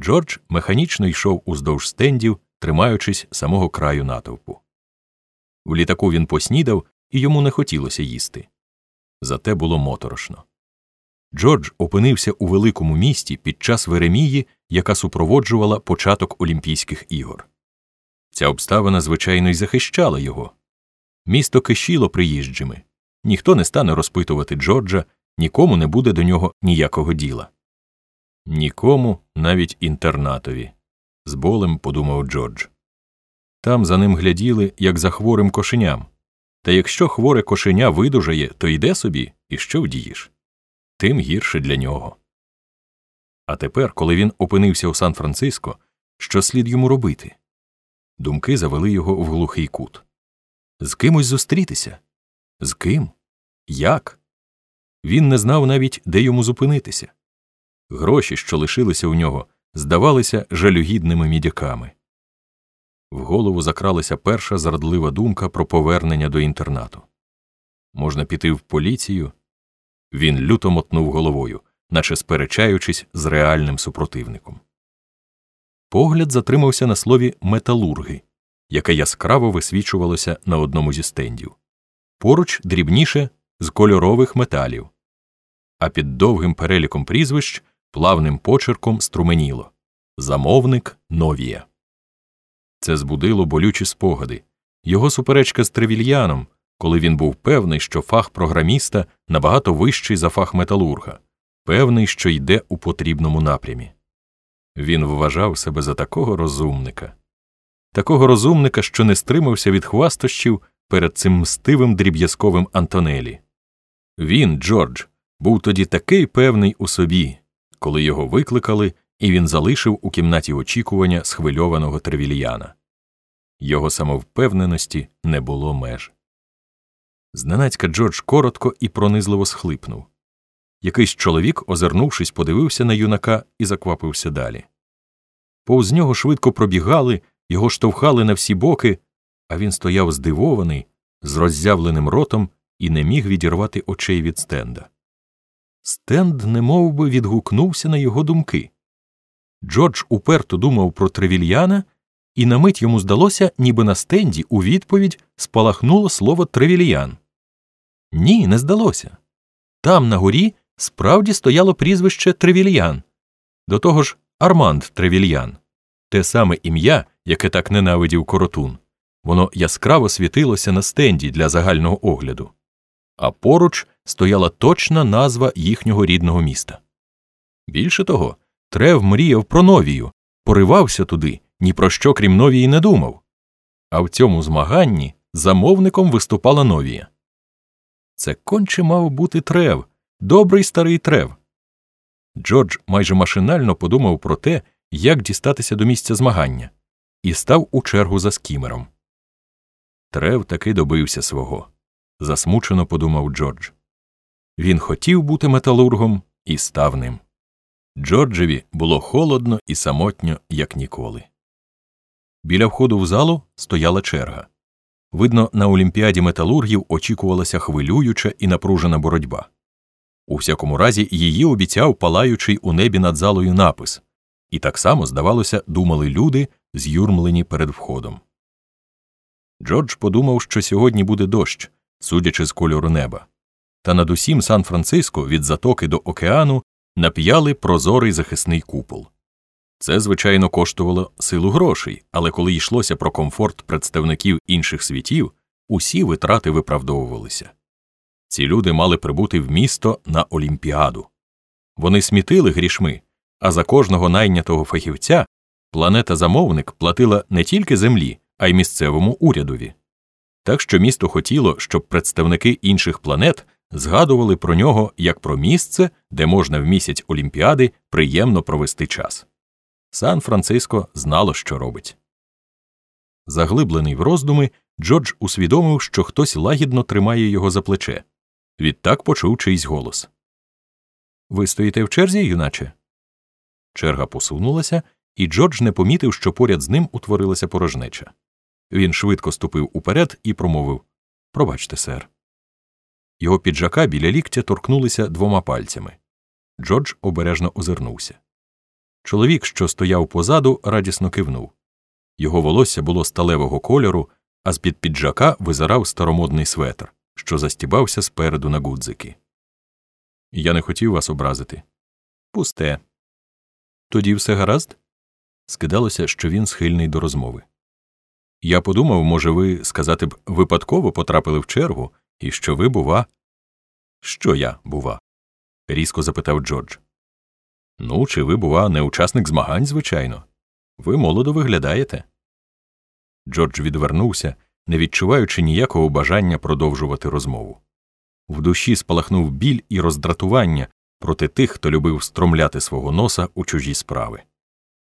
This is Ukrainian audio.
Джордж механічно йшов уздовж стендів, тримаючись самого краю натовпу. В літаку він поснідав, і йому не хотілося їсти. Зате було моторошно. Джордж опинився у великому місті під час Веремії, яка супроводжувала початок Олімпійських ігор. Ця обставина, звичайно, й захищала його. Місто кишіло приїжджими. Ніхто не стане розпитувати Джорджа, нікому не буде до нього ніякого діла. Нікому, навіть інтернатові, з болем подумав Джордж. Там за ним гляділи, як за хворим кошеням. Та якщо хворе кошеня видужає, то йде собі, і що вдієш? Тим гірше для нього. А тепер, коли він опинився у Сан Франциско, що слід йому робити? Думки завели його в глухий кут. З кимось зустрітися? З ким? Як? Він не знав навіть, де йому зупинитися. Гроші, що лишилися у нього, здавалися жалюгідними мідяками. В голову закралася перша зрадлива думка про повернення до інтернату. Можна піти в поліцію. Він люто мотнув головою, наче сперечаючись з реальним супротивником. Погляд затримався на слові металурги, яке яскраво висвічувалося на одному зі стендів, поруч дрібніше з кольорових металів, а під довгим переліком прізвищ плавним почерком струменіло замовник Новія. Це збудило болючі спогади, його суперечка з Тревільяном, коли він був певний, що фах програміста набагато вищий за фах металурга, певний, що йде у потрібному напрямі. Він вважав себе за такого розумника, такого розумника, що не стримався від хвастощів перед цим мстивим дріб'язковим Антонелі. Він, Джордж, був тоді такий певний у собі, коли його викликали, і він залишив у кімнаті очікування схвильованого Тревільяна. Його самовпевненості не було меж. Зненацька Джордж коротко і пронизливо схлипнув. Якийсь чоловік, озирнувшись, подивився на юнака і заквапився далі. Повз нього швидко пробігали, його штовхали на всі боки, а він стояв здивований, з роззявленим ротом і не міг відірвати очей від стенда. Стенд немов би відгукнувся на його думки. Джордж уперто думав про Тревільяна, і на мить йому здалося, ніби на стенді у відповідь спалахнуло слово Тревільян. Ні, не здалося. Там, на горі, справді стояло прізвище Тревільян, до того ж Арманд Тревільян, те саме ім'я, яке так ненавидів коротун. Воно яскраво світилося на стенді для загального огляду, а поруч стояла точна назва їхнього рідного міста. Більше того, Трев мріяв про новію, поривався туди, ні про що крім новії не думав. А в цьому змаганні замовником виступала новія. Це конче мав бути трев, добрий старий трев. Джордж майже машинально подумав про те, як дістатися до місця змагання, і став у чергу за скімером. Трев таки добився свого, засмучено подумав Джордж. Він хотів бути металургом і став ним. Джорджеві було холодно і самотньо, як ніколи. Біля входу в залу стояла черга. Видно, на олімпіаді металургів очікувалася хвилююча і напружена боротьба. У всякому разі, її обіцяв палаючий у небі над залою напис, і так само, здавалося, думали люди, з'юрмлені перед входом. Джордж подумав, що сьогодні буде дощ, судячи з кольору неба. Та над усім Сан Франциско від затоки до океану нап'яли прозорий захисний купол. Це, звичайно, коштувало силу грошей, але коли йшлося про комфорт представників інших світів, усі витрати виправдовувалися. Ці люди мали прибути в місто на Олімпіаду. Вони смітили грішми, а за кожного найнятого фахівця планета замовник платила не тільки землі, а й місцевому урядові. Так що місто хотіло, щоб представники інших планет згадували про нього як про місце, де можна в місяць Олімпіади приємно провести час. Сан Франциско знало, що робить. Заглиблений в роздуми, Джордж усвідомив, що хтось лагідно тримає його за плече. Відтак почув чийсь голос. Ви стоїте в черзі, юначе? Черга посунулася, і Джордж не помітив, що поряд з ним утворилася порожнеча. Він швидко ступив уперед і промовив Пробачте, сер. Його піджака біля ліктя торкнулися двома пальцями. Джордж обережно озирнувся. Чоловік, що стояв позаду, радісно кивнув. Його волосся було сталевого кольору, а з під піджака визирав старомодний светр, що застібався спереду на гудзики. Я не хотів вас образити. Пусте. Тоді все гаразд? Скидалося, що він схильний до розмови. Я подумав, може, ви сказати б, випадково потрапили в чергу, і що ви, бува. Що я, бува? різко запитав Джордж. Ну, чи ви, бува, не учасник змагань, звичайно. Ви молодо виглядаєте. Джордж відвернувся, не відчуваючи ніякого бажання продовжувати розмову. В душі спалахнув біль і роздратування проти тих, хто любив стромляти свого носа у чужі справи.